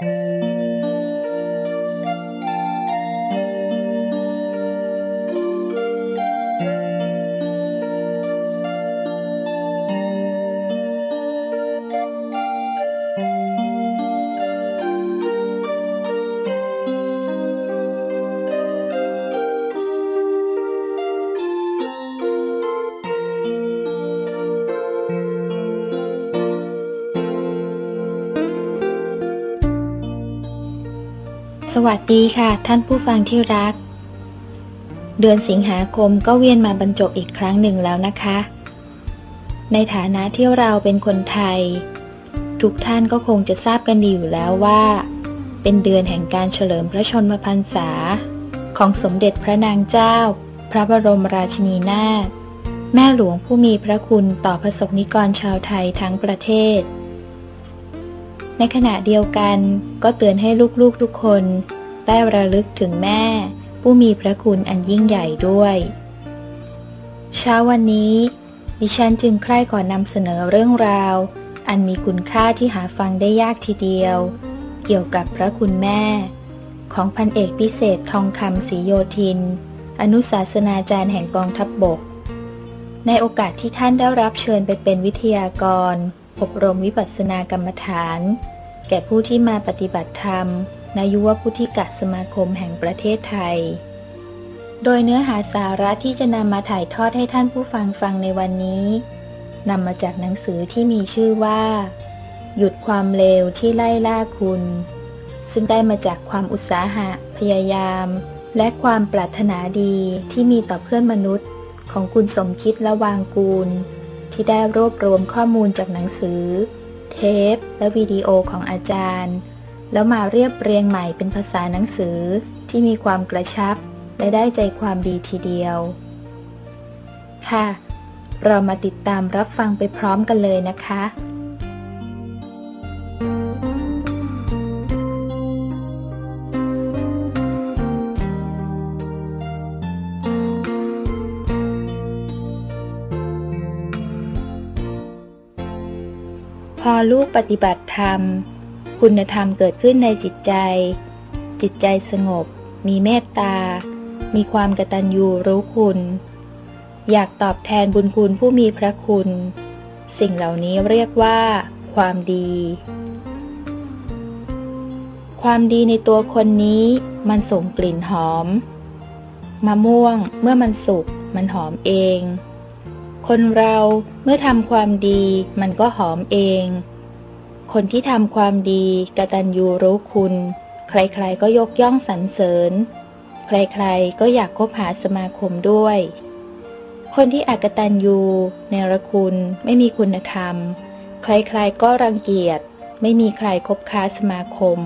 ส วัสดีค่ะ ท่านผู้ฟังที่รัก เดือนสิงหาคมก็เวียนมาบรรจบอีกครั้งหนึ่งแล้วนะคะ ในฐานะที่เราเป็นคนไทย ทุกท่านก็คงจะทราบกันดีอยู่แล้วว่า เป็นเดือนแห่งการเฉลิมพระชนมพรรษา ของสมเด็จพระนางเจ้า พระบรมราชินีนาถแม่หลวงผู้มีพระคุณต่อพระสงฆ์นิกรชาวไทยทั้งประเทศในขณะเดียวกันก็เตือนให้ลูกๆทุกคน ได้ระลึกถึงแม่ ผู้มีพระคุณอันยิ่งใหญ่ด้วย เช้าวันนี้ ดิฉันจึงใคร่ก่อนนำเสนอเรื่องราว อันมีคุณค่าที่หาฟังได้ยากทีเดียว เกี่ยวกับพระคุณแม่ ของพันเอกพิเศษทองคำศรีโยธิน อนุศาสนาจารย์แห่งกองทัพบบก ในโอกาสที่ท่านได้รับเชิญไปเป็นวิทยากรอบรมวิปัสสนากรรมฐาน แก่ผู้ที่มาปฏิบัติธรรมนายุวพุทธิกสมาคมแห่งประเทศไทย โดยเนื้อหาสาระที่จะนำมาถ่ายทอดให้ท่านผู้ฟังฟังในวันนี้นำมาจากหนังสือที่มีชื่อว่า หยุดความเลวที่ไล่ล่าคุณ ซึ่งได้มาจากความอุตสาหะ พยายาม และความปรารถนาดีที่มีต่อเพื่อนมนุษย์ของคุณสมคิดและวางกูล ที่ได้รวบรวมข้อมูลจากหนังสือ เทป และวิดีโอของอาจารย์ แล้วมาเรียบเรียงใหม่เป็นภาษาหนังสือที่มีความกระชับ และได้ใจความดีทีเดียว ค่ะ เรามาติดตามรับฟังไปพร้อมกันเลยนะคะพอลูกปฏิบัติธรรม คุณธรรมเกิดขึ้นในจิตใจ จิตใจสงบ มีเมตตา มีความกตัญญูรู้คุณ อยากตอบแทนบุญคุณผู้มีพระคุณ สิ่งเหล่านี้เรียกว่า ความดี ความดีในตัวคนนี้มันส่งกลิ่นหอม มะม่วงเมื่อมันสุกมันหอมเอง คนเราเมื่อทำความดีมันก็หอมเอง คนที่ทำความดีกตัญญูรู้คุณ ใครๆก็ยกย่องสรรเสริญ ใครๆก็อยากคบหาสมาคมด้วย คนที่อากตัญญูเนรคุณไม่มีคุณธรรม ใครๆก็รังเกียจ ไม่มีใครคบค้าสมาคม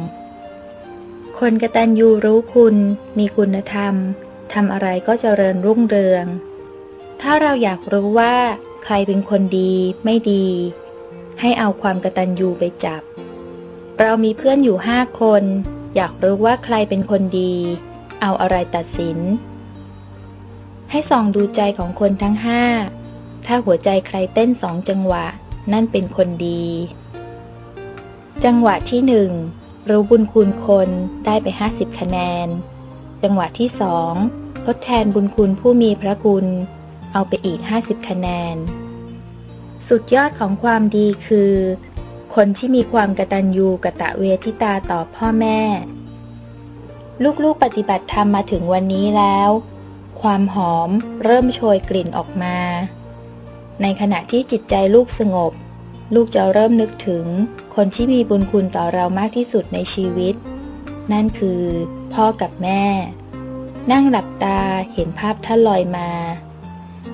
คนกตัญญูรู้คุณ มีคุณธรรมทำอะไรก็เจริญรุ่งเรือง ถ้าเราอยากรู้ว่า ใครเป็นคนดีไม่ดี ให้เอาความกระตัญญูไปจับ เรามีเพื่อนอยู่ห้าคน อยากรู้ว่าใครเป็นคนดี เอาอะไรตัดสิน ให้ส่องดูใจของคนทั้งห้า ถ้าหัวใจใครเต้นสองจังหวะ นั่นเป็นคนดี จังหวะที่หนึ่งรู้บุญคุณคนได้ไปห้าสิบคะแนน จังหวะที่สองทดแทนบุญคุณผู้มีพระคุณ เอาไปอีก 50 คะแนน สุดยอดของความดีคือ คนที่มีความกตัญญูกะตะเวทิตาต่อพ่อแม่ ลูกๆปฏิบัติธรรมมาถึงวันนี้แล้ว ความหอมเริ่มโชยกลิ่นออกมา ในขณะที่จิตใจลูกสงบ ลูกจะเริ่มนึกถึง คนที่มีบุญคุณต่อเรามากที่สุดในชีวิต นั่นคือ พ่อกับแม่ นั่งหลับตาเห็นภาพท่านลอยมา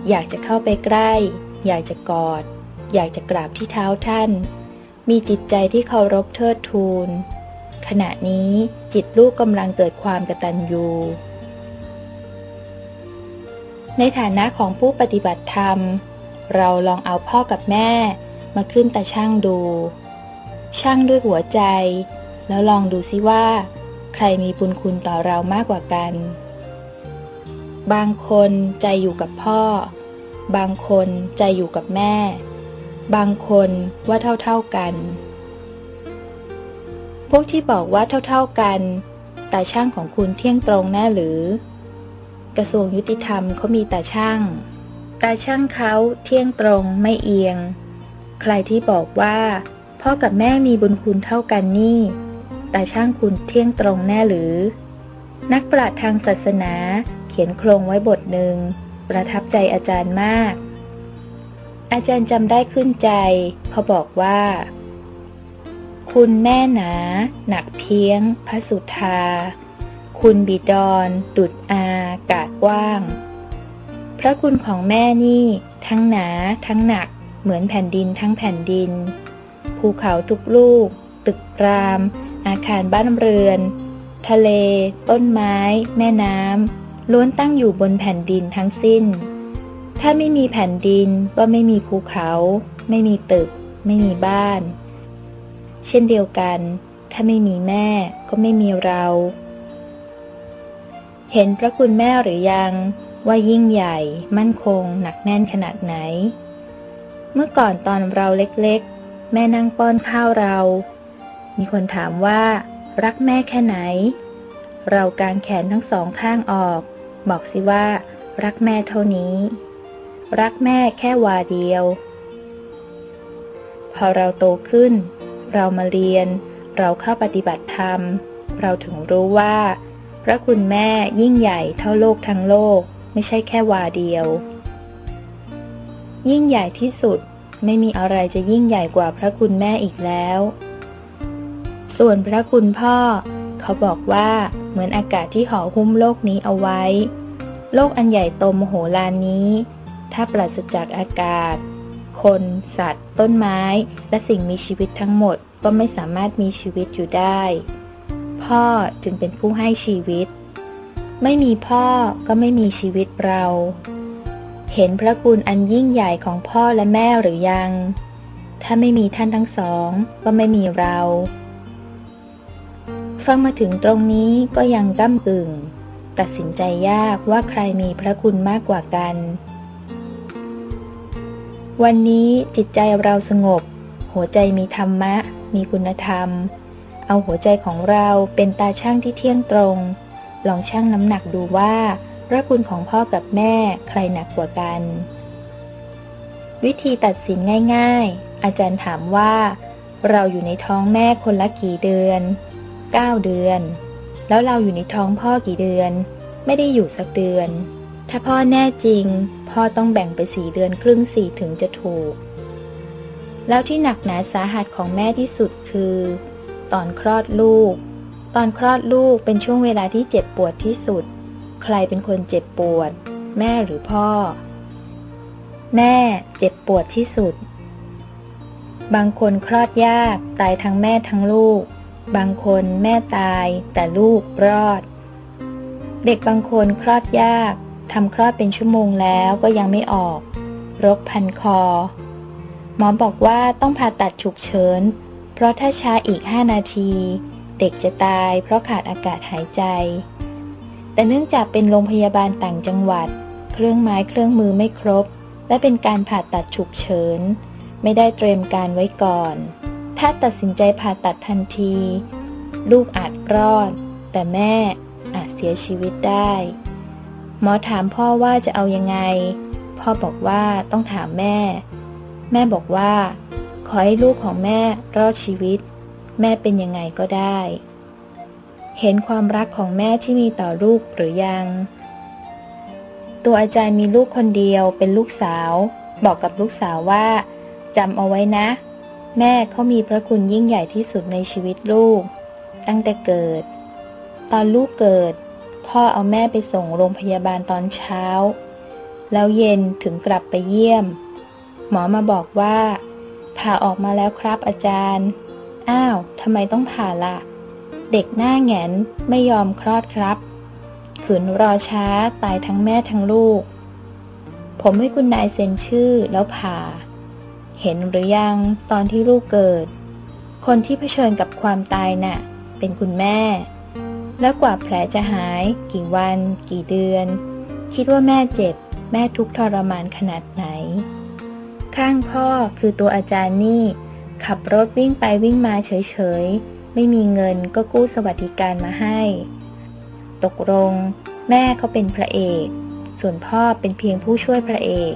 อยากจะเข้าไปใกล้ อยากจะกอด อยากจะกราบที่เท้าท่าน มีจิตใจที่เคารพเทิดทูน ขณะนี้จิตลูกกำลังเกิดความกตัญญูในฐานะของผู้ปฏิบัติธรรม เราลองเอาพ่อกับแม่มาขึ้นตาช่างดู ช่างด้วยหัวใจ แล้วลองดูซิว่า ใครมีบุญคุณต่อเรามากกว่ากัน บางคนใจอยู่กับพ่อ บางคนใจอยู่กับแม่ บางคนว่าเท่าๆกัน พวกที่บอกว่าเท่าๆกัน ตาช่างของคุณเที่ยงตรงแน่หรือ กระทรวงยุติธรรมเขามีตาช่าง ตาช่างเขาเที่ยงตรงไม่เอียง ใครที่บอกว่าพ่อกับแม่มีบุญคุณเท่ากันนี่ตาช่างคุณเที่ยงตรงแน่หรือ นักปราชญ์ทางศาสนาเขียนโครงไว้บทหนึ่ง ประทับใจอาจารย์มาก อาจารย์จำได้ขึ้นใจ เขาบอกว่า คุณแม่หนา หนักเพียง พระสุธา คุณบิดอนดุดอา กาดว้าง พระคุณของแม่นี่ ทั้งหนา ทั้งหนัก เหมือนแผ่นดินทั้งแผ่นดิน ภูเขาทุกลูก ตึกราม อาคารบ้านเรือน ทะเล ต้นไม้ แม่น้ำล้วนตั้งอยู่บนแผ่นดินทั้งสิ้น ถ้าไม่มีแผ่นดินก็ไม่มีภูเขา ไม่มีตึก ไม่มีบ้าน เช่นเดียวกัน ถ้าไม่มีแม่ก็ไม่มีเรา เห็นพระคุณแม่หรือยังว่ายิ่งใหญ่ มั่นคง หนักแน่นขนาดไหน เมื่อก่อนตอนเราเล็กๆ แม่นั่งป้อนข้าวเรา มีคนถามว่า รักแม่แค่ไหน เรากางแขนทั้งสองข้างออก บอกสิว่า รักแม่เท่านี้ รักแม่แค่วาเดียว พอเราโตขึ้น เรามาเรียน เราเข้าปฏิบัติธรรม เราถึงรู้ว่า พระคุณแม่ยิ่งใหญ่เท่าโลกทั้งโลก ไม่ใช่แค่วาเดียว ยิ่งใหญ่ที่สุดไม่มีอะไรจะยิ่งใหญ่กว่าพระคุณแม่อีกแล้ว ส่วนพระคุณพ่อ เขาบอกว่าเหมือนอากาศที่ห่อหุ้มโลกนี้เอาไว้ โลกอันใหญ่โตมโหฬารนี้ ถ้าปราศจากอากาศ คน สัตว์ ต้นไม้ และสิ่งมีชีวิตทั้งหมดก็ไม่สามารถมีชีวิตอยู่ได้ พ่อจึงเป็นผู้ให้ชีวิต ไม่มีพ่อก็ไม่มีชีวิตเรา เห็นพระคุณอันยิ่งใหญ่ของพ่อและแม่หรือยัง ถ้าไม่มีท่านทั้งสอง ก็ไม่มีเรา ฟังมาถึงตรงนี้ก็ยังก้ำกึ่ง ตัดสินใจยากว่าใครมีพระคุณมากกว่ากัน วันนี้จิตใจเราสงบ หัวใจมีธรรมะ มีคุณธรรม เอาหัวใจของเราเป็นตาช่างที่เที่ยงตรง ลองชั่งน้ำหนักดูว่าพระคุณของพ่อกับแม่ใครหนักกว่ากัน วิธีตัดสินง่าย ๆ อาจารย์ถามว่า เราอยู่ในท้องแม่คนละกี่เดือน 9 เดือน แล้วเราอยู่ในท้องพ่อกี่เดือน ไม่ได้อยู่สักเดือน ถ้าพ่อแน่จริง พ่อต้องแบ่งไปสี่เดือนครึ่งสี่ถึงจะถูก แล้วที่หนักหนาสาหัสของแม่ที่สุดคือ ตอนคลอดลูก ตอนคลอดลูกเป็นช่วงเวลาที่เจ็บปวดที่สุด ใครเป็นคนเจ็บปวด แม่หรือพ่อ แม่เจ็บปวดที่สุด บางคนคลอดยากตายทั้งแม่ทั้งลูก บางคนแม่ตายแต่ลูกรอด เด็กบางคนคลอดยาก ทำคลอดเป็นชั่วโมงแล้วก็ยังไม่ออก รกพันคอ หมอบอกว่าต้องผ่าตัดฉุกเฉิน เพราะถ้าช้าอีก 5 นาที เด็กจะตายเพราะขาดอากาศหายใจ แต่เนื่องจากเป็นโรงพยาบาลต่างจังหวัด เครื่องไม้เครื่องมือไม่ครบ และเป็นการผ่าตัดฉุกเฉิน ไม่ได้เตรียมการไว้ก่อน ถ้าตัดสินใจผ่าตัดทันที ลูกอาจรอด แต่แม่อาจเสียชีวิตได้ หมอถามพ่อว่าจะเอายังไง พ่อบอกว่าต้องถามแม่ แม่บอกว่า ขอให้ลูกของแม่รอดชีวิต แม่เป็นยังไงก็ได้ เห็นความรักของแม่ที่มีต่อลูกหรือยัง ตัวอาจารย์มีลูกคนเดียวเป็นลูกสาว บอกกับลูกสาวว่าจำเอาไว้นะ แม่เขามีพระคุณยิ่งใหญ่ที่สุดในชีวิตลูก ตั้งแต่เกิด ตอนลูกเกิด พ่อเอาแม่ไปส่งโรงพยาบาลตอนเช้า แล้วเย็นถึงกลับไปเยี่ยม หมอมาบอกว่าผ่าออกมาแล้วครับอาจารย์ อ้าวทำไมต้องผ่าละ่ะ เด็กหน้าแงนไม่ยอมคลอดครับ ขืนรอช้าตายทั้งแม่ทั้งลูก ผมให้คุณนายเซ็นชื่อแล้วผ่า เห็นหรือยังตอนที่ลูกเกิด คนที่เผชิญกับความตายน่ะ เป็นคุณแม่ แล้วกว่าแผลจะหาย กี่วัน กี่เดือน คิดว่าแม่เจ็บ แม่ทุกทรมานขนาดไหน ข้างพ่อคือตัวอาจารย์นี่ ขับรถวิ่งไปวิ่งมาเฉยๆ ไม่มีเงินก็กู้สวัสดิการมาให้ ตกลง แม่เขาเป็นพระเอก ส่วนพ่อเป็นเพียงผู้ช่วยพระเอก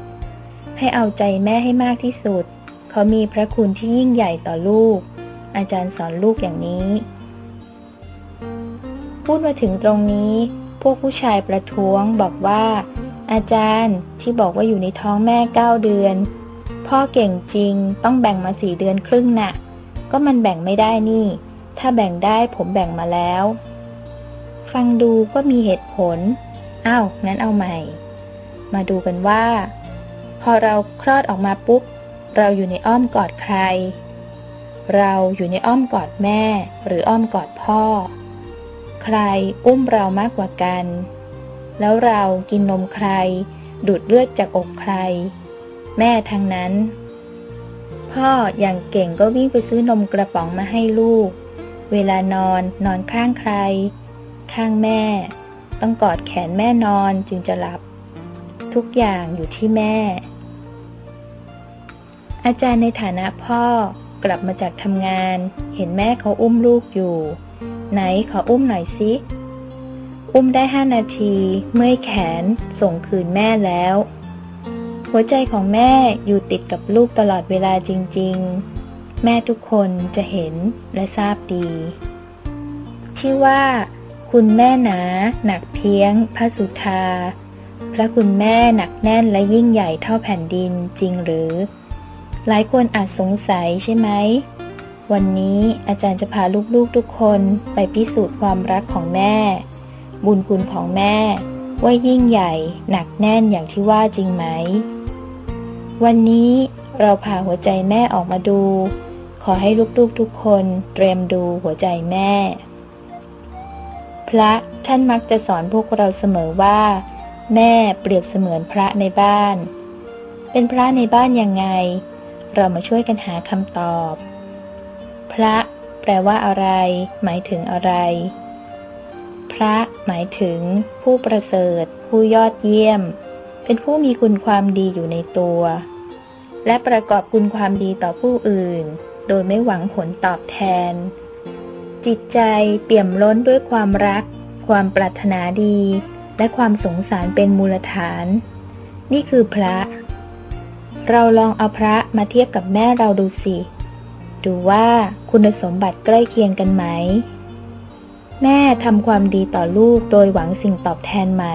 ให้เอาใจแม่ให้มากที่สุด เขามีพระคุณที่ยิ่งใหญ่ต่อลูก อาจารย์สอนลูกอย่างนี้ พูดมาถึงตรงนี้ พวกผู้ชายประท้วงบอกว่า อาจารย์ที่บอกว่าอยู่ในท้องแม่เก้าเดือน พ่อเก่งจริงต้องแบ่งมาสี่เดือนครึ่งนะ่ะ ก็มันแบ่งไม่ได้นี่ ถ้าแบ่งได้ผมแบ่งมาแล้ว ฟังดูก็มีเหตุผลอ้าวงั้นเอาใหม่ มาดูกันว่า พอเราคลอดออกมาปุ๊บ เราอยู่ในอ้อมกอดใคร เราอยู่ในอ้อมกอดแม่ หรืออ้อมกอดพ่อ ใครอุ้มเรามากกว่ากัน แล้วเรากินนมใคร ดูดเลือดจากอกใคร แม่ทั้งนั้น พ่ออย่างเก่งก็วิ่งไปซื้อนมกระป๋องมาให้ลูก เวลานอนนอนข้างใคร ข้างแม่ ต้องกอดแขนแม่นอนจึงจะหลับ ทุกอย่างอยู่ที่แม่ อาจารย์ในฐานะพ่อกลับมาจากทำงาน เห็นแม่เขาอุ้มลูกอยู่ ไหนขออุ้มหน่อยสิ อุ้มได้ห้านาที เมื่อยแขนส่งคืนแม่แล้ว หัวใจของแม่อยู่ติดกับลูกตลอดเวลาจริง ๆ แม่ทุกคนจะเห็นและทราบดี ที่ว่าคุณแม่หนา หนักเพียง พระสุธา พระคุณแม่หนักแน่นและยิ่งใหญ่เท่าแผ่นดินจริงหรือ หลายคนอาจสงสัยใช่ไหม วันนี้อาจารย์จะพาลูกๆทุกคนไปพิสูจน์ความรักของแม่ บุญคุณของแม่ ว่ายิ่งใหญ่หนักแน่นอย่างที่ว่าจริงไหม วันนี้เราพาหัวใจแม่ออกมาดู ขอให้ลูกๆทุกคนเตรียมดูหัวใจแม่ พระท่านมักจะสอนพวกเราเสมอว่า แม่เปรียบเสมือนพระในบ้าน เป็นพระในบ้านยังไง เรามาช่วยกันหาคำตอบ ระแปลว่าอะไร หมายถึงอะไร พระหมายถึง ผู้ประเสริฐ ผู้ยอดเยี่ยม เป็นผู้มีคุณความดีอยู่ในตัว และประกอบคุณความดีต่อผู้อื่น โดยไม่หวังผลตอบแทน จิตใจเปี่ยมล้นด้วยความรัก ความปรารถนาดี และความสงสารเป็นมูลฐาน นี่คือพระ เราลองเอาพระมาเทียบกับแม่เราดูสิ ดูว่าคุณสมบัติใกล้เคียงกันไหม แม่ทำความดีต่อลูกโดยหวังสิ่งตอบแทนไหม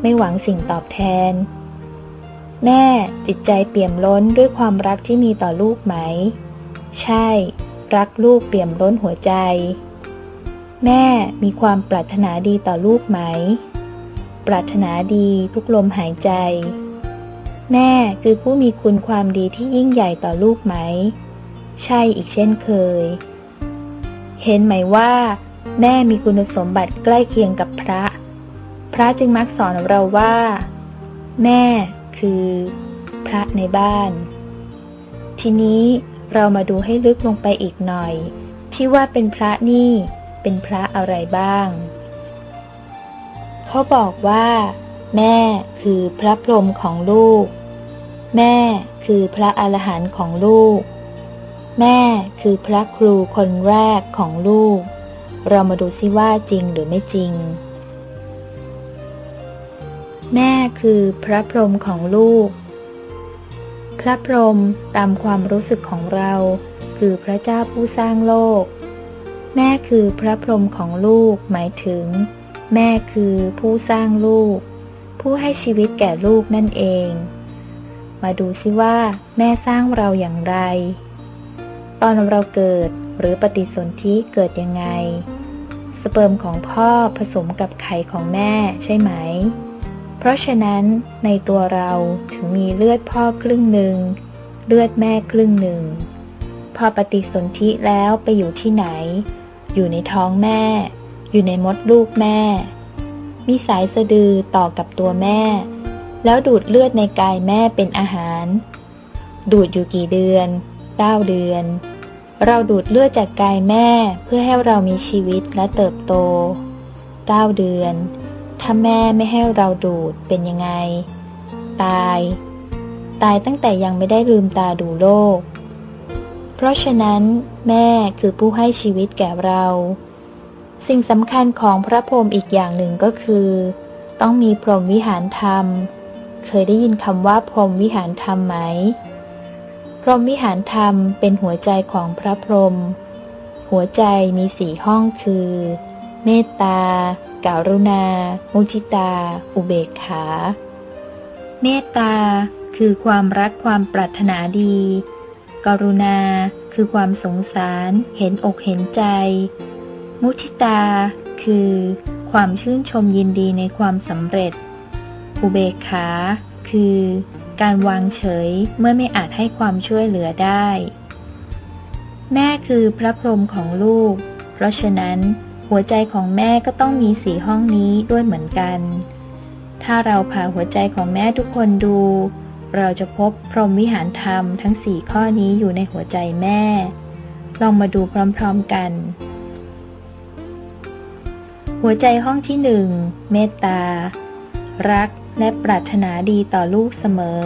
ไม่หวังสิ่งตอบแทน แม่จิตใจเปี่ยมล้นด้วยความรักที่มีต่อลูกไหม ใช่ รักลูกเปี่ยมล้นหัวใจ แม่มีความปรารถนาดีต่อลูกไหม ปรารถนาดีทุกลมหายใจ แม่คือผู้มีคุณความดีที่ยิ่งใหญ่ต่อลูกไหม ใช่อีกเช่นเคย เห็นไหมว่า แม่มีคุณสมบัติใกล้เคียงกับพระ พระจึงมักสอนเราว่า แม่คือ พระในบ้าน ทีนี้เรามาดูให้ลึกลงไปอีกหน่อย ที่ว่าเป็นพระนี่เป็นพระอะไรบ้าง เขาบอกว่า แม่คือพระพรหมของลูก แม่คือพระอรหันต์ของลูก แม่คือพระครูคนแรกของลูก เรามาดูซิว่าจริงหรือไม่จริง แม่คือพระพรหมของลูก พระพรหมตามความรู้สึกของเรา คือพระเจ้าผู้สร้างโลก แม่คือพระพรหมของลูกหมายถึง แม่คือผู้สร้างลูก ผู้ให้ชีวิตแก่ลูกนั่นเอง มาดูซิว่า แม่สร้างเราอย่างไร ตอนเราเกิดหรือปฏิสนธิเกิดยังไง สเปิร์มของพ่อผสมกับไข่ของแม่ใช่ไหม เพราะฉะนั้นในตัวเราถึงมีเลือดพ่อครึ่งหนึ่ง เลือดแม่ครึ่งหนึ่ง พอปฏิสนธิแล้วไปอยู่ที่ไหน อยู่ในท้องแม่ อยู่ในมดลูกแม่ มีสายสะดือต่อกับตัวแม่ แล้วดูดเลือดในกายแม่เป็นอาหาร ดูดอยู่กี่เดือน9เดือน เราดูดเลือดจากกายแม่เพื่อให้เรามีชีวิตและเติบโต 9 เดือน ถ้าแม่ไม่ให้เราดูดเป็นยังไง ตาย ตายตั้งแต่ยังไม่ได้ลืมตาดูโลก เพราะฉะนั้น แม่คือผู้ให้ชีวิตแก่เรา สิ่งสำคัญของพระพรหมอีกอย่างหนึ่งก็คือ ต้องมีพรหมวิหารธรรม เคยได้ยินคำว่าพรหมวิหารธรรมไหม พรหมวิหารธรรมเป็นหัวใจของพระพรหม หัวใจมีสี่ห้องคือ เมตตาการุณา มุทิตา อุเบกขา เมตตาคือความรักความปรารถนาดี กรุณาคือความสงสาร เห็นอกเห็นใจ มุทิตาคือความชื่นชมยินดีในความสำเร็จ อุเบกขา คือ การวางเฉยเมื่อไม่อาจให้ความช่วยเหลือได้ แม่คือพระพรหมของลูก เพราะฉะนั้น หัวใจของแม่ก็ต้องมีสีห้องนี้ด้วยเหมือนกัน ถ้าเราผ่าหัวใจของแม่ทุกคนดู เราจะพบพรหมวิหารธรรมทั้งสี่ข้อนี้อยู่ในหัวใจแม่ ลองมาดูพร้อมๆกัน หัวใจห้องที่หนึ่งเมตตา รัก และปรารถนาดีต่อลูกเสมอ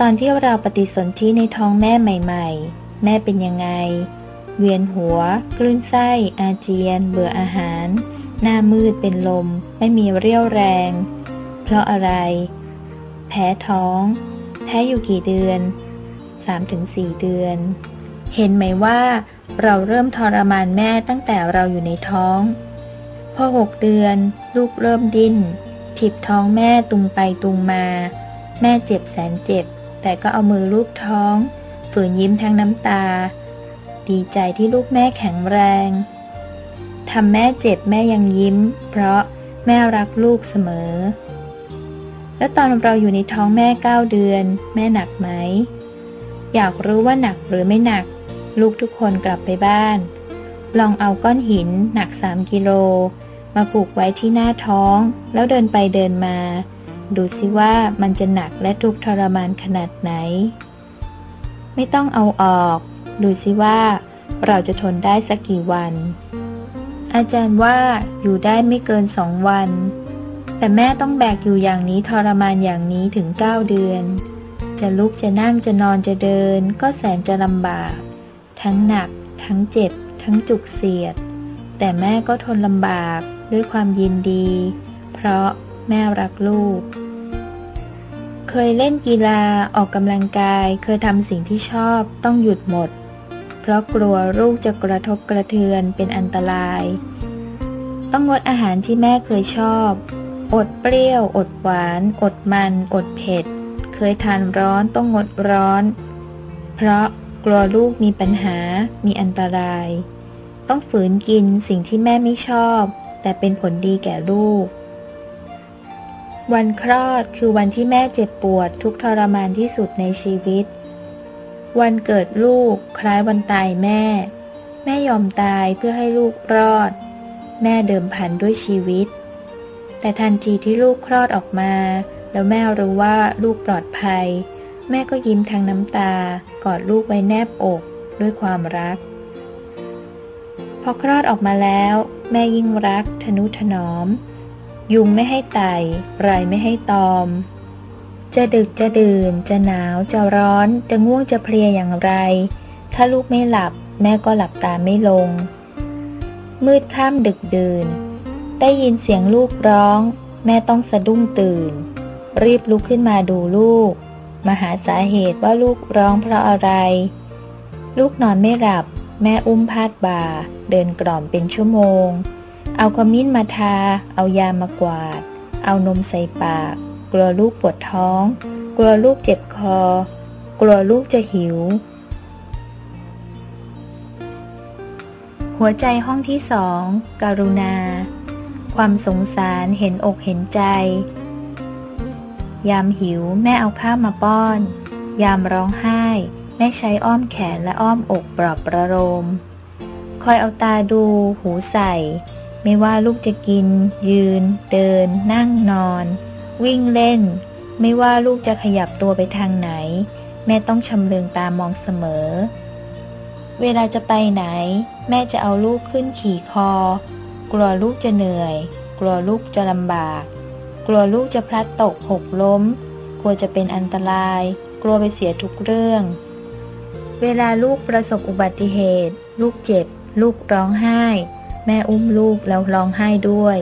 ตอนที่เราปฏิสนธิในท้องแม่ใหม่ ๆ แม่เป็นยังไง เวียนหัว คลื่นไส้ อาเจียน เบื่ออาหาร หน้ามืดเป็นลม ไม่มีเรี่ยวแรง เพราะอะไร แพ้ท้อง แพ้อยู่กี่เดือน 3-4 เดือน เห็นไหมว่าเราเริ่มทรมานแม่ตั้งแต่เราอยู่ในท้อง พอหกเดือน ลูกเริ่มดิ้น ถีบท้องแม่ตุงไปตุงมา แม่เจ็บแสนเจ็บ แต่ก็เอามือลูบท้อง ฝืนยิ้มทั้งน้ำตา ดีใจที่ลูกแม่แข็งแรงทำแม่เจ็บแม่ยังยิ้ม เพราะแม่รักลูกเสมอ แล้วตอนเราอยู่ในท้องแม่เก้าเดือน แม่หนักไหม อยากรู้ว่าหนักหรือไม่หนัก ลูกทุกคนกลับไปบ้าน ลองเอาก้อนหินหนักสามกิโล มาผูกไว้ที่หน้าท้อง แล้วเดินไปเดินมา ดูสิว่ามันจะหนักและทุกทรมานขนาดไหน ไม่ต้องเอาออก ดูสิว่าเราจะทนได้สักกี่วัน อาจารย์ว่าอยู่ได้ไม่เกินสองวัน แต่แม่ต้องแบกอยู่อย่างนี้ทรมานอย่างนี้ถึงเก้าเดือน จะลุกจะนั่งจะนอนจะเดิน ก็แสนจะลำบาก ทั้งหนัก ทั้งเจ็บ ทั้งจุกเสียด แต่แม่ก็ทนลำบากด้วยความยินดี เพราะแม่รักลูก เคยเล่นกีฬาออกกำลังกาย เคยทำสิ่งที่ชอบต้องหยุดหมด เพราะกลัวลูกจะกระทบกระเทือนเป็นอันตราย ต้องงดอาหารที่แม่เคยชอบ อดเปรี้ยว อดหวาน อดมัน อดเผ็ด เคยทานร้อนต้องงดร้อน เพราะกลัวลูกมีปัญหา มีอันตราย ต้องฝืนกินสิ่งที่แม่ไม่ชอบ แต่เป็นผลดีแก่ลูก วันคลอดคือวันที่แม่เจ็บปวดทุกทรมานที่สุดในชีวิต วันเกิดลูกคล้ายวันตายแม่ แม่ยอมตายเพื่อให้ลูกรอด แม่เดิมพันด้วยชีวิต แต่ทันทีที่ลูกคลอดออกมา แล้วแม่รู้ว่าลูกปลอดภัย แม่ก็ยิ้มทางน้ำตากอดลูกไว้แนบอกด้วยความรัก พอคลอดออกมาแล้ว แม่ยิ่งรัก ทนุถนอม ยุงไม่ให้ไต่ไรไม่ให้ตอม จะดึกจะดื่น จะหนาวจะร้อน จะง่วงจะเพลียอย่างไร ถ้าลูกไม่หลับ แม่ก็หลับตาไม่ลง มืดค่ำดึกดื่น ได้ยินเสียงลูกร้อง แม่ต้องสะดุ้งตื่น รีบลุกขึ้นมาดูลูก มาหาสาเหตุว่าลูกร้องเพราะอะไร ลูกนอนไม่หลับ แม่อุ้มพาดบ่า เดินกล่อมเป็นชั่วโมง เอาขมิ้นมาทา เอายามากวาด เอานมใส่ปาก กลัวลูกปวดท้อง กลัวลูกเจ็บคอ กลัวลูกจะหิว หัวใจห้องที่สองการุณา ความสงสารเห็นอกเห็นใจ ยามหิวแม่เอาข้าวมาป้อน ยามร้องไห้ แม่ใช้อ้อมแขนและอ้อมอกปลอบประโลมคอยเอาตาดู หูใส่ ไม่ว่าลูกจะกิน ยืน เดิน นั่งนอน วิ่งเล่น ไม่ว่าลูกจะขยับตัวไปทางไหน แม่ต้องชำเลืองตามองเสมอ เวลาจะไปไหน แม่จะเอาลูกขึ้นขี่คอ กลัวลูกจะเหนื่อย กลัวลูกจะลำบาก กลัวลูกจะพลัดตกหกล้ม กลัวจะเป็นอันตราย กลัวไปเสียทุกเรื่อง เวลาลูกประสบอุบัติเหตุ ลูกเจ็บ ลูกร้องไห้ แม่อุ้มลูกแล้วร้องไห้ด้วย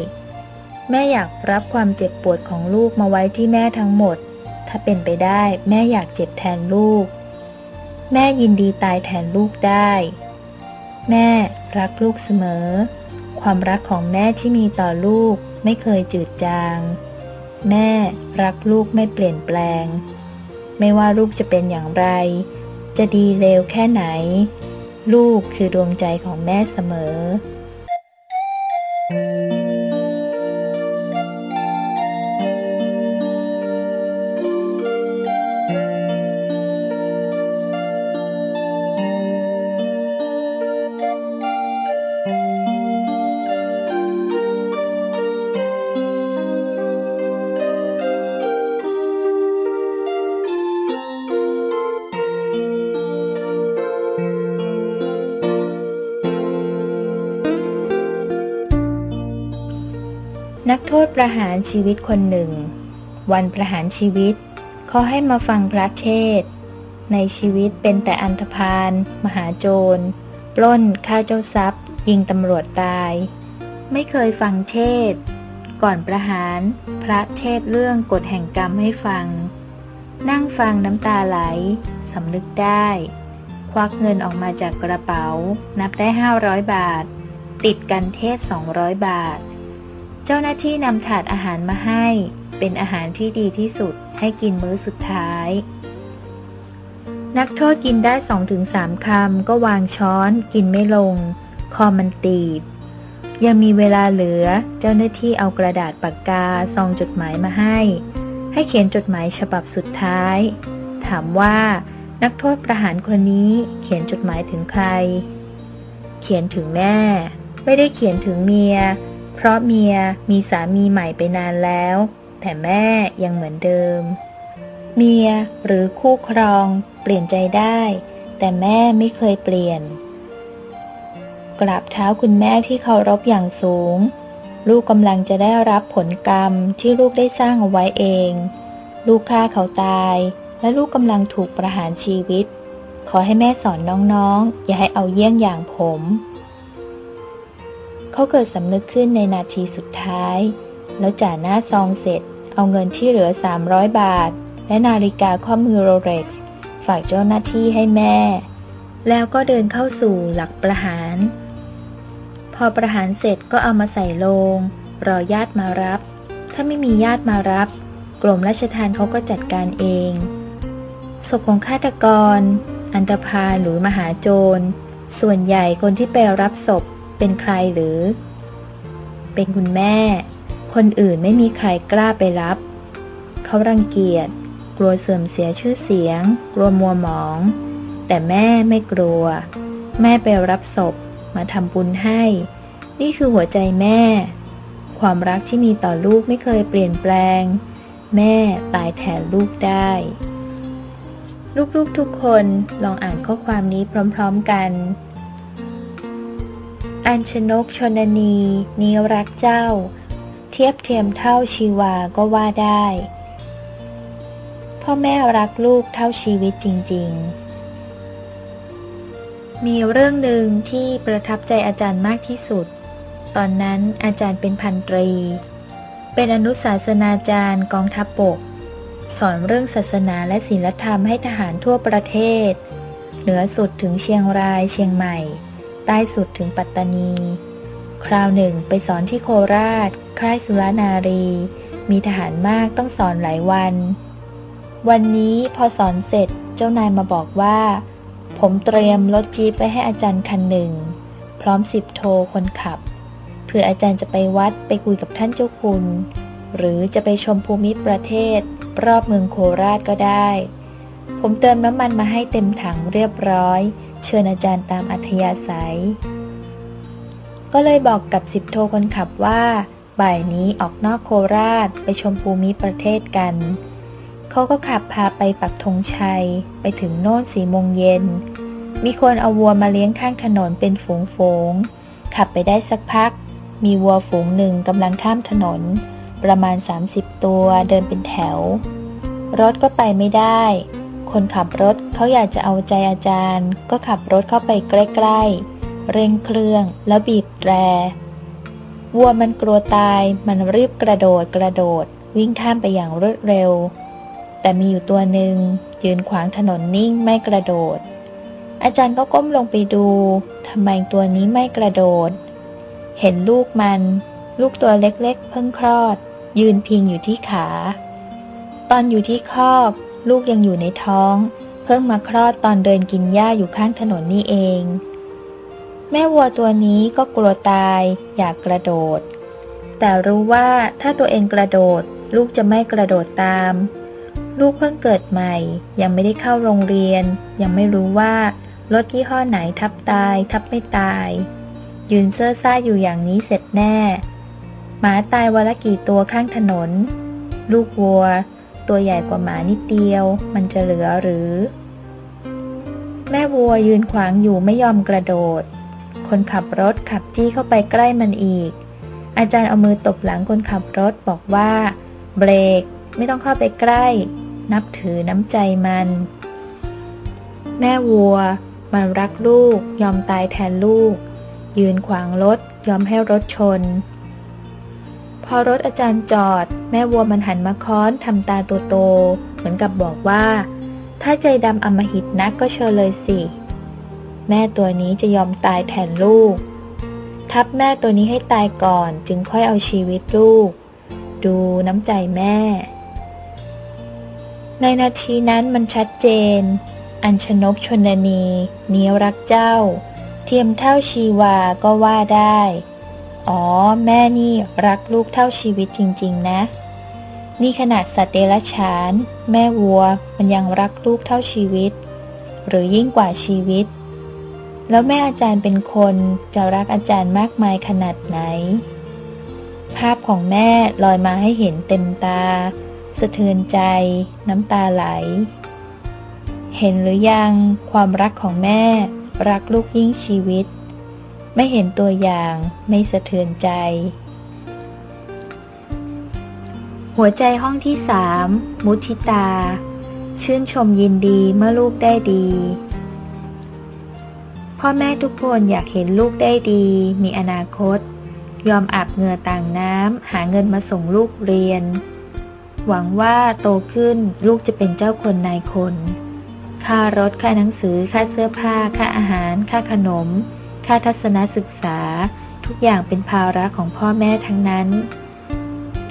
แม่อยากรับความเจ็บปวดของลูกมาไว้ที่แม่ทั้งหมด ถ้าเป็นไปได้แม่อยากเจ็บแทนลูก แม่ยินดีตายแทนลูกได้ แม่รักลูกเสมอ ความรักของแม่ที่มีต่อลูกไม่เคยจืดจาง แม่รักลูกไม่เปลี่ยนแปลง ไม่ว่าลูกจะเป็นอย่างไร จะดีเลวแค่ไหน ลูกคือดวงใจของแม่เสมอ โทษประหารชีวิตคนหนึ่ง วันประหารชีวิตเขาให้มาฟังพระเทศ ในชีวิตเป็นแต่อันธพาลมหาโจร ปล้นฆ่าเจ้าทรัพย์ ยิงตำรวจตาย ไม่เคยฟังเทศ ก่อนประหาร พระเทศเรื่องกฎแห่งกรรมให้ฟัง นั่งฟังน้ำตาไหลสำนึกได้ ควักเงินออกมาจากกระเป๋า นับได้ 500 บาท ติดกันเทศ 200 บาท จ้าหน้าที่นำถาดอาหารมาให้ เป็นอาหารที่ดีที่สุดให้กินมื้อสุดท้าย นักโทษกินได้สองถึงสามคำก็วางช้อนกินไม่ลง คอมันตีบ ยังมีเวลาเหลือเจ้าหน้าที่เอากระดาษปากกาซองจดหมายมาให้ ให้เขียนจดหมายฉบับสุดท้าย ถามว่า นักโทษประหารคนนี้เขียนจดหมายถึงใคร เขียนถึงแม่ ไม่ได้เขียนถึงเมีย เพราะเมียมีสามีใหม่ไปนานแล้ว แต่แม่ยังเหมือนเดิม เมียหรือคู่ครองเปลี่ยนใจได้ แต่แม่ไม่เคยเปลี่ยน กราบเท้าคุณแม่ที่เคารพอย่างสูง ลูกกำลังจะได้รับผลกรรมที่ลูกได้สร้างเอาไว้เอง ลูกฆ่าเขาตาย และลูกกำลังถูกประหารชีวิต ขอให้แม่สอนน้องๆ อย่าให้เอาเยี่ยงอย่างผม เขาเกิดสำนึกขึ้นในนาทีสุดท้าย แล้วจ่าหน้าซองเสร็จ เอาเงินที่เหลือ 300 บาท และนาฬิกาข้อมือโรเล็กซ์ฝากเจ้าหน้าที่ให้แม่ แล้วก็เดินเข้าสู่หลักประหาร พอประหารเสร็จก็เอามาใส่โลง รอญาติมารับ ถ้าไม่มีญาติมารับ กรมราชทานเขาก็จัดการเองศพของฆาตกร อันตรพาหรือมหาโจร ส่วนใหญ่คนที่ไปรับศพ เป็นใครหรือ เป็นคุณแม่ คนอื่นไม่มีใครกล้าไปรับ เขารังเกียจ กลัวเสื่อมเสียชื่อเสียง กลัวมัวหมอง แต่แม่ไม่กลัว แม่ไปรับศพมาทำบุญให้ นี่คือหัวใจแม่ ความรักที่มีต่อลูกไม่เคยเปลี่ยนแปลง แม่ตายแทนลูกได้ ลูกๆทุกคนลองอ่านข้อความนี้พร้อม ๆกัน อัญชนกชนนีนีรักเจ้า เทียบเทียมเท่าชีวาก็ว่าได้ พ่อแม่รักลูกเท่าชีวิตจริง ๆ มีเรื่องหนึ่งที่ประทับใจอาจารย์มากที่สุด ตอนนั้นอาจารย์เป็นพันตรี เป็นอนุศาสนาจารย์กองทัพบก สอนเรื่องศาสนาและศีลธรรมให้ทหารทั่วประเทศ เหนือสุดถึงเชียงรายเชียงใหม่ ต้สุดถึงปัตตานี คราวหนึ่งไปสอนที่โคราช ค่ายสุรนารี มีทหารมากต้องสอนหลายวัน วันนี้พอสอนเสร็จเจ้านายมาบอกว่า ผมเตรียมรถจี๊ปไว้ให้อาจารย์คันหนึ่ง พร้อมสิบโทคนขับเพื่ออาจารย์จะไปวัดไปคุยกับท่านเจ้าคุณ หรือจะไปชมภูมิประเทศ รอบเมืองโคราชก็ได้ ผมเติมน้ำมันมาให้เต็มถังเรียบร้อย เชิญอาจารย์ตามอัธยาศัย ก็เลยบอกกับสิบโทคนขับว่า บ่ายนี้ออกนอกโคราชไปชมภูมิประเทศกัน เขาก็ขับพาไปปักธงชัย ไปถึงโน่นสี่โมงเย็น มีคนเอาวัวมาเลี้ยงข้างถนนเป็นฝูงฝูง ขับไปได้สักพัก มีวัวฝูงหนึ่งกำลังข้ามถนน ประมาณ 30 ตัวเดินเป็นแถว รถก็ไปไม่ได้ คนขับรถเขาอยากจะเอาใจอาจารย์ ก็ขับรถเข้าไปใกล้ๆ เร่งเครื่องแล้วบีบแตรวัวมันกลัวตายมันรีบกระโดดกระโดด วิ่งข้ามไปอย่างรวดเร็ว แต่มีอยู่ตัวหนึ่งยืนขวางถนนนิ่งไม่กระโดด อาจารย์ก็ก้มลงไปดูทำไมตัวนี้ไม่กระโดด เห็นลูกมัน ลูกตัวเล็กๆ เพิ่งคลอด ยืนพิงอยู่ที่ขา ตอนอยู่ที่คอก ลูกยังอยู่ในท้อง เพิ่งมาคลอดตอนเดินกินหญ้าอยู่ข้างถนนนี่เอง แม่วัวตัวนี้ก็กลัวตาย อยากกระโดด แต่รู้ว่าถ้าตัวเองกระโดด ลูกจะไม่กระโดดตาม ลูกเพิ่งเกิดใหม่ ยังไม่ได้เข้าโรงเรียน ยังไม่รู้ว่ารถยี่ห้อไหนทับตาย ทับไม่ตาย ยืนเซ่อซ่าอยู่อย่างนี้เสร็จแน่ หมาตายวันละกี่ตัวข้างถนน ลูกวัว ตัวใหญ่กว่าหมานิดเดียว มันจะเหลือหรือ แม่วัวยืนขวางอยู่ไม่ยอมกระโดด คนขับรถขับจี้เข้าไปใกล้มันอีก อาจารย์เอามือตบหลังคนขับรถบอกว่า เบรก ไม่ต้องเข้าไปใกล้ นับถือน้ำใจมัน แม่วัว มันรักลูก ยอมตายแทนลูก ยืนขวางรถยอมให้รถชน พอรถอาจารย์จอด แม่วัวมันหันมาค้อนทำตาโตๆเหมือนกับบอกว่า ถ้าใจดำอมหิตนักก็เชิญเลยสิ แม่ตัวนี้จะยอมตายแทนลูก ทับแม่ตัวนี้ให้ตายก่อนจึงค่อยเอาชีวิตลูก ดูน้ำใจแม่ ในนาทีนั้นมันชัดเจน อัญชนกชนนีเนียรักเจ้า เทียมเท่าชีวาก็ว่าได้ อ๋อ แม่นี่รักลูกเท่าชีวิตจริง ๆ นะ นี่ขนาดสัตว์เดรัจฉาน แม่วัวมันยังรักลูกเท่าชีวิต หรือยิ่งกว่าชีวิต แล้วแม่อาจารย์เป็นคนจะรักอาจารย์มากมายขนาดไหน ภาพของแม่ลอยมาให้เห็นเต็มตา สะเทือนใจ น้ำตาไหล เห็นหรือยังความรักของแม่ รักลูกยิ่งชีวิต ไม่เห็นตัวอย่างไม่สะเทือนใจ หัวใจห้องที่สามมุทิตา ชื่นชมยินดีเมื่อลูกได้ดี พ่อแม่ทุกคนอยากเห็นลูกได้ดี มีอนาคต ยอมอาบเหงื่อต่างน้ำหาเงินมาส่งลูกเรียน หวังว่าโตขึ้นลูกจะเป็นเจ้าคนนายคน ค่ารถค่าหนังสือค่าเสื้อผ้า ค่าอาหาร ค่าขนม ค่าทัศนศึกษา ทุกอย่างเป็นภาระของพ่อแม่ทั้งนั้น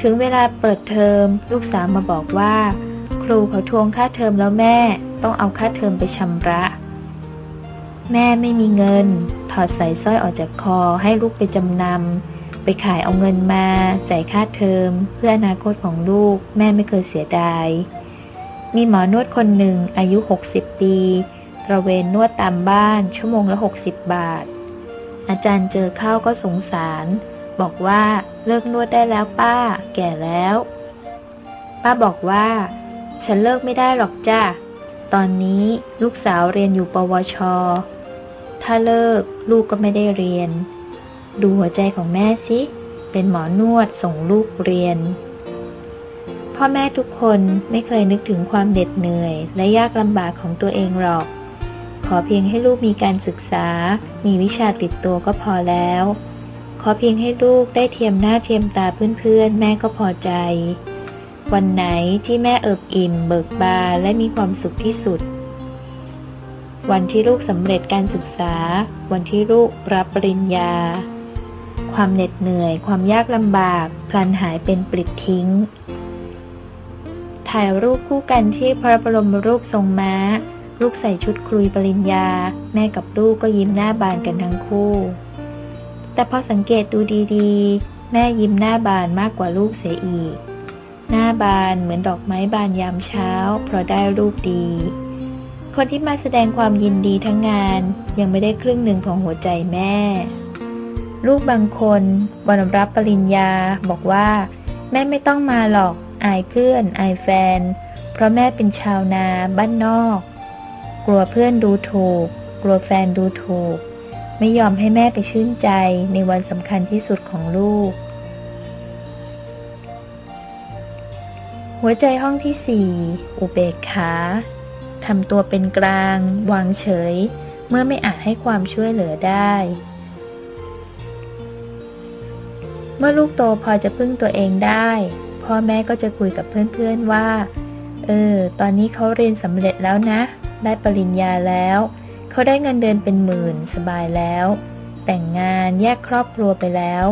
ถึงเวลาเปิดเทอม ลูกสาวมาบอกว่า ครูเขาทวงค่าเทอมแล้วแม่ ต้องเอาค่าเทอมไปชำระ แม่ไม่มีเงิน ถอดสายสร้อยออกจากคอให้ลูกไปจำนำไปขายเอาเงินมาจ่ายค่าเทอม เพื่ออนาคตของลูก แม่ไม่เคยเสียดายมีหมอนวดคนหนึ่งอายุ 60 ปี ตระเวนนวดตามบ้านชั่วโมงละ 60 บาท อาจารย์เจอเข้าก็สงสาร บอกว่าเลิกนวดได้แล้วป้า แก่แล้ว ป้าบอกว่า ฉันเลิกไม่ได้หรอกจ้าตอนนี้ลูกสาวเรียนอยู่ปวช ถ้าเลิกลูกก็ไม่ได้เรียน ดูหัวใจของแม่สิ เป็นหมอนวดส่งลูกเรียน พ่อแม่ทุกคนไม่เคยนึกถึงความเด็ดเหนื่อย และยากลำบากของตัวเองหรอก ขอเพียงให้ลูกมีการศึกษา มีวิชาติดตัวก็พอแล้ว ขอเพียงให้ลูกได้เทียมหน้าเทียมตาเพื่อนๆ แม่ก็พอใจ วันไหนที่แม่เอิบอิ่ม เบิกบานและมีความสุขที่สุด วันที่ลูกสำเร็จการศึกษา วันที่ลูกรับปริญญา ความเหน็ดเหนื่อย ความยากลำบาก พลันหายเป็นปลิดทิ้ง ถ่ายรูปคู่กันที่พระบรมรูปทรงม้า ลูกใส่ชุดคลุยปริญญา แม่กับลูกก็ยิ้มหน้าบานกันทั้งคู่ แต่พอสังเกตดูดีๆ แม่ยิ้มหน้าบานมากกว่าลูกเสียอีก หน้าบานเหมือนดอกไม้บานยามเช้า เพราะได้ลูกดี คนที่มาแสดงความยินดีทั้งงานยังไม่ได้ครึ่งหนึ่งของหัวใจแม่ ลูกบางคนวันรับปริญญาบอกว่า แม่ไม่ต้องมาหรอกอายเพื่อนอายแฟน เพราะแม่เป็นชาวนาบ้านนอกก ลัวเพื่อนดูถูก กลัวแฟนดูถูก ไม่ยอมให้แม่ไปชื่นใจในวันสำคัญที่สุดของลูก หัวใจห้องที่สี่อุเบกขาทำตัวเป็นกลาง วางเฉย เมื่อไม่อาจให้ความช่วยเหลือได้ เมื่อลูกโตพอจะพึ่งตัวเองได้ พ่อแม่ก็จะคุยกับเพื่อนๆว่า เออ ตอนนี้เขาเรียนสำเร็จแล้วนะ ได้ปริญญาแล้ว เขาได้เงินเดือนเป็นหมื่นสบายแล้ว แต่งงานแยกครอบครัวไปแล้ว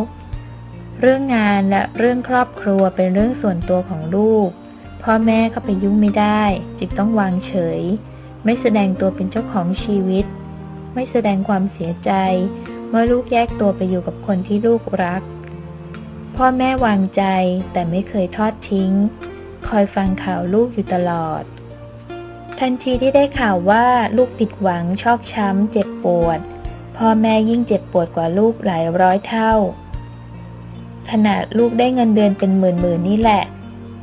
เรื่องงานและเรื่องครอบครัวเป็นเรื่องส่วนตัวของลูก พ่อแม่เข้าไปยุ่งไม่ได้ จึงต้องวางเฉย ไม่แสดงตัวเป็นเจ้าของชีวิต ไม่แสดงความเสียใจ เมื่อลูกแยกตัวไปอยู่กับคนที่ลูกรัก พ่อแม่วางใจแต่ไม่เคยทอดทิ้ง คอยฟังข่าวลูกอยู่ตลอด ทันทีที่ได้ข่าวว่าลูกผิดหวังชอกช้ำเจ็บปวด พ่อแม่ยิ่งเจ็บปวดกว่าลูกหลายร้อยเท่า ขนาดลูกได้เงินเดือนเป็นหมื่นๆนี่แหละ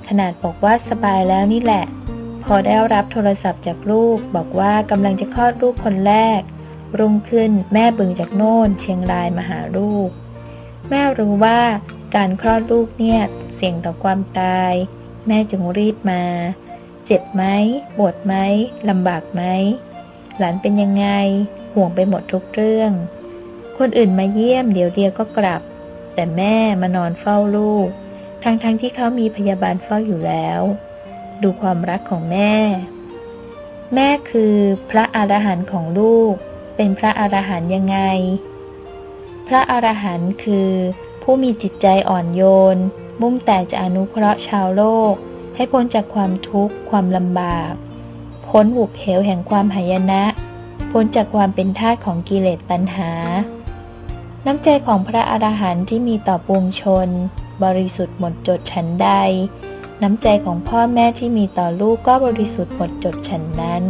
ขนาดบอกว่าสบายแล้วนี่แหละ พอได้รับโทรศัพท์จากลูกบอกว่ากำลังจะคลอดลูกคนแรก รุ่งขึ้นแม่บึงจากโน่นเชียงรายมาหาลูก แม่รู้ว่าการคลอดลูกเนี่ยเสี่ยงต่อความตาย แม่จึงรีบมา บไหมปวดไหมลำบากไหมหลานเป็นยังไง ห่วงไปหมดทุกเรื่อง คนอื่นมาเยี่ยมเดี๋ยวเดียวก็กลับ แต่แม่มานอนเฝ้าลูก ทั้งๆทที่เขามีพยาบาลเฝ้าอยู่แล้ว ดูความรักของแม่ แม่คือพระอรหันต์ของลูก เป็นพระอรหันต์ยังไง พระอรหันต์คือ ผู้มีจิตใจอ่อนโยน มุ่งแต่จะอนุเคราะห์ชาวโลก ให้พ้นจากความทุกข์ ความลำบาก พ้นหุบเหวแห่งความหายนะ พ้นจากความเป็นทาสของกิเลสตัณหา น้ำใจของพระอรหันต์ที่มีต่อปวงชน บริสุทธิ์หมดจดฉันใด น้ำใจของพ่อแม่ที่มีต่อลูกก็บริสุทธิ์หมดจดฉันนั้น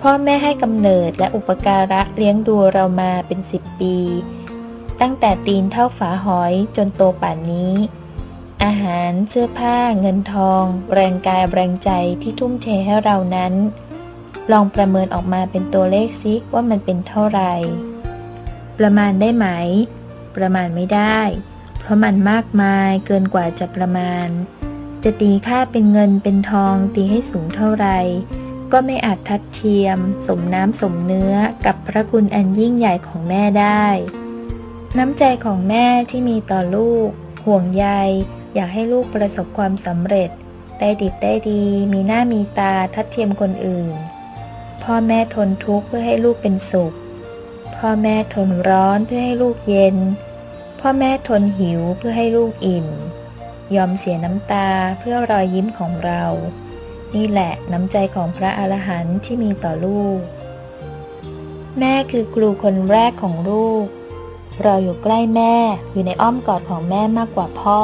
พ่อแม่ให้กำเนิดและอุปการะเลี้ยงดูเรามาเป็นสิบปี ตั้งแต่ตีนเท่าฝาหอยจนโตป่านนี้ อาหารเสื้อผ้าเงินทอง แรงกายแรงใจที่ทุ่มเทให้เรานั้น ลองประเมินออกมาเป็นตัวเลขซิว่ามันเป็นเท่าไหร่ ประมาณได้ไหม ประมาณไม่ได้ เพราะมันมากมายเกินกว่าจะประมาณ จะตีค่าเป็นเงินเป็นทองตีให้สูงเท่าไรก็ไม่อาจทัดเทียม สมน้ำสมเนื้อกับพระคุณอันยิ่งใหญ่ของแม่ได้ น้ำใจของแม่ที่มีต่อลูก ห่วงใย อยากให้ลูกประสบความสำเร็จ ได้ดิบได้ดี มีหน้ามีตาทัดเทียมคนอื่น พ่อแม่ทนทุกข์เพื่อให้ลูกเป็นสุข พ่อแม่ทนร้อนเพื่อให้ลูกเย็น พ่อแม่ทนหิวเพื่อให้ลูกอิ่ม ยอมเสียน้ำตาเพื่อรอยยิ้มของเรา นี่แหละน้ำใจของพระอรหันต์ที่มีต่อลูก แม่คือครูคนแรกของลูกเราอยู่ใกล้แม่อยู่ในอ้อมกอดของแม่มากกว่าพ่อ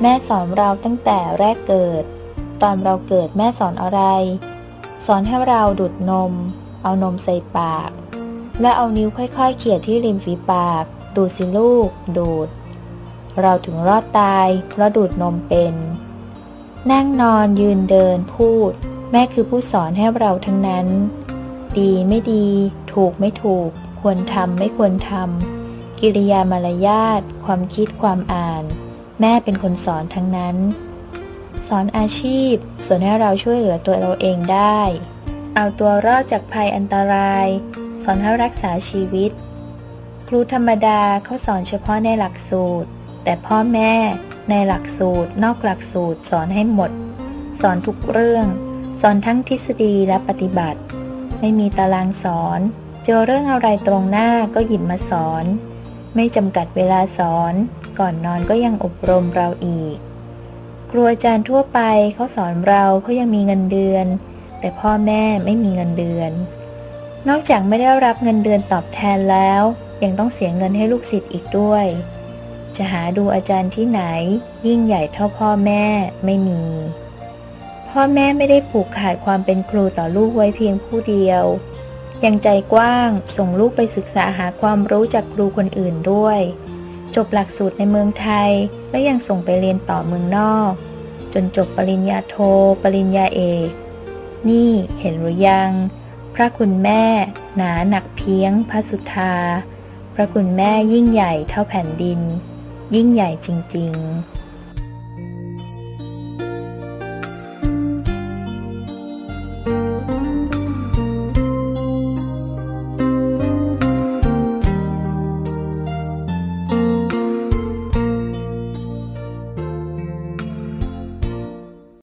แม่สอนเราตั้งแต่แรกเกิด ตอนเราเกิดแม่สอนอะไร สอนให้เราดูดนม เอานมใส่ปาก และเอานิ้วค่อยๆ เขี่ยที่ริมฝีปาก ดูดสิลูก ดูด เราถึงรอดตายเพราะดูดนมเป็น นั่งนอนยืนเดินพูด แม่คือผู้สอนให้เราทั้งนั้น ดีไม่ดี ถูกไม่ถูก ควรทำไม่ควรทำกิริยามารยาทความคิดความอ่าน แม่เป็นคนสอนทั้งนั้น สอนอาชีพสอนให้เราช่วยเหลือตัวเราเองได้ เอาตัวรอดจากภัยอันตราย สอนให้รักษาชีวิต ครูธรรมดาเขาสอนเฉพาะในหลักสูตร แต่พ่อแม่ในหลักสูตร นอกหลักสูตรสอนให้หมด สอนทุกเรื่อง สอนทั้งทฤษฎีและปฏิบัติ ไม่มีตารางสอน เจอเรื่องอะไรตรงหน้าก็หยิบมาสอน ไม่จำกัดเวลาสอน ก่อนนอนก็ยังอบรมเราอีก ครูอาจารย์ทั่วไปเขาสอนเราเขายังมีเงินเดือน แต่พ่อแม่ไม่มีเงินเดือน นอกจากไม่ได้รับเงินเดือนตอบแทนแล้ว ยังต้องเสียเงินให้ลูกศิษย์อีกด้วย จะหาดูอาจารย์ที่ไหน ยิ่งใหญ่เท่าพ่อแม่ไม่มี พ่อแม่ไม่ได้ผูกขาดความเป็นครูต่อลูกไว้เพียงผู้เดียวยังใจกว้างส่งลูกไปศึกษาหาความรู้จากครูคนอื่นด้วย จบหลักสูตรในเมืองไทย และยังส่งไปเรียนต่อเมืองนอก จนจบปริญญาโทปริญญาเอก นี่เห็นหรือยัง พระคุณแม่ หนาหนักเพียงพระสุธา พระคุณแม่ยิ่งใหญ่เท่าแผ่นดิน ยิ่งใหญ่จริง ๆ